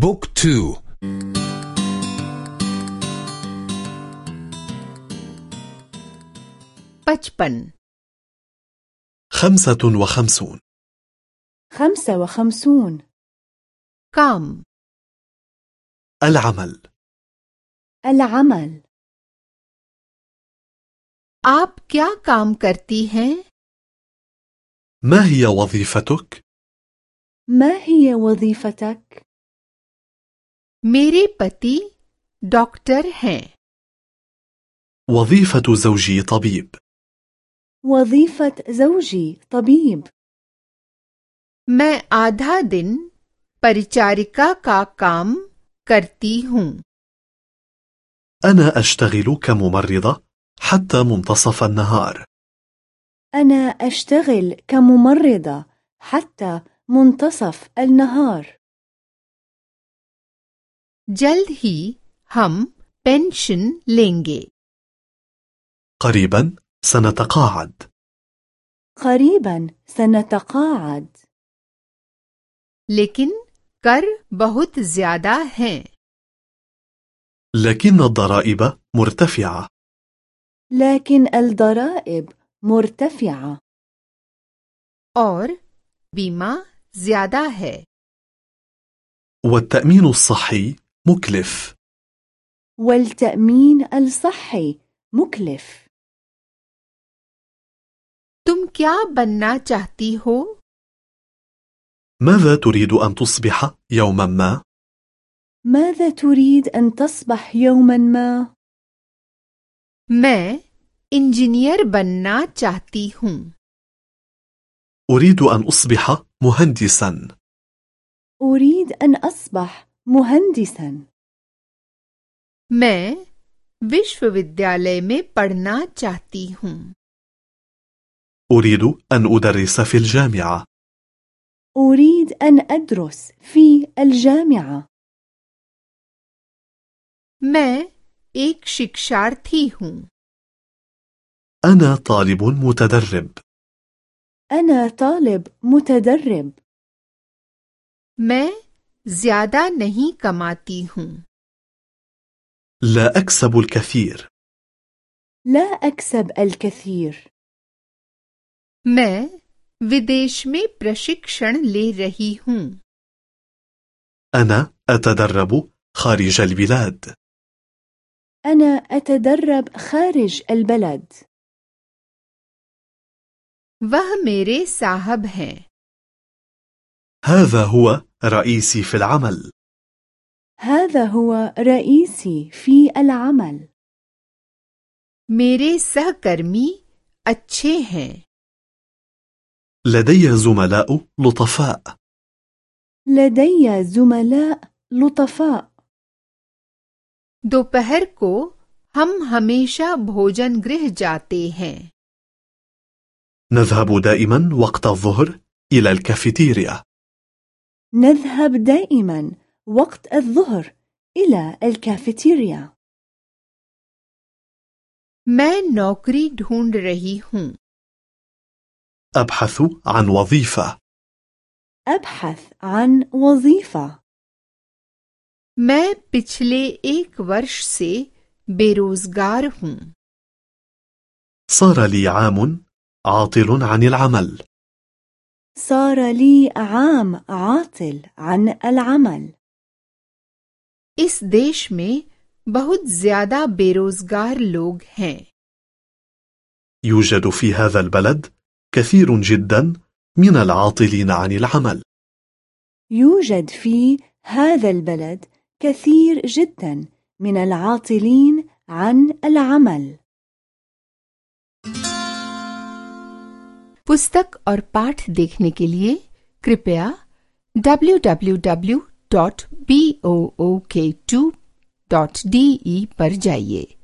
بوك تو पचपन خمسة وخمسون خمسة وخمسون काम العمل العمل आप क्या काम करती हैं ما هي وظيفتك؟ ما هي وظيفتك؟ मेरे पति डॉक्टर हैं وظيفة زوجي طبيب وظيفة زوجي طبيب मैं आधा दिन परिचारिका का काम करती हूँ أنا أشتغل كممرضة حتى منتصف النهار أنا أشتغل كممرضة حتى منتصف النهار जल्द ही हम पेंशन लेंगे قريبا سنتقاعد قريبا سنتقاعد लेकिन कर बहुत ज्यादा हैं لكن الضرائب مرتفعة لكن الضرائب مرتفعة और बीमा ज्यादा है والتأمين الصحي مكلف والتأمين الصحي مكلف तुम क्या बनना चाहती हो ماذا تريد أن تصبح يوما ما؟ ماذا تريد أن تصبح يوما ما؟ मैं इंजीनियर बनना चाहती हूँ أريد أن أصبح مهندسا أريد أن أصبح مهندسا मैं विश्वविद्यालय में पढ़ना चाहती हूँ أريد أن أدرس في الجامعة أريد أن أدرس في الجامعة मैं एक शिक्षार्थी हूँ أنا طالب متدرب أنا طالب متدرب मैं ज्यादा नहीं कमाती हूँ لا أكسب الكثير لا أكسب الكثير मैं विदेश में प्रशिक्षण ले रही हूँ أنا أتدرب خارج البلاد أنا أتدرب خارج البلد वह मेरे साहब हैं هذا هو رئيسي في العمل هذا هو رئيسي في العمل मेरे सहकर्मी अच्छे हैं لدي زملاء لطفاء لدي زملاء لطفاء दोपहर को हम हमेशा भोजन गृह जाते हैं نذهب دائما وقت الظهر إلى الكافيتيريا نذهب دائما وقت الظهر إلى الكافيتيريا मैं नौकरी ढूंढ रही हूँ أبحث عن وظيفة أبحث عن وظيفة मैं पिछले एक वर्ष से बेरोजगार हूँ صار لي عام عاطل عن العمل صار لي عام عاطل عن العمل इस देश में बहुत ज्यादा बेरोजगार लोग हैं يوجد في هذا البلد كثير جدا من العاطلين عن العمل يوجد في هذا البلد كثير جدا من العاطلين عن العمل पुस्तक और पाठ देखने के लिए कृपया www.book2.de पर जाइए।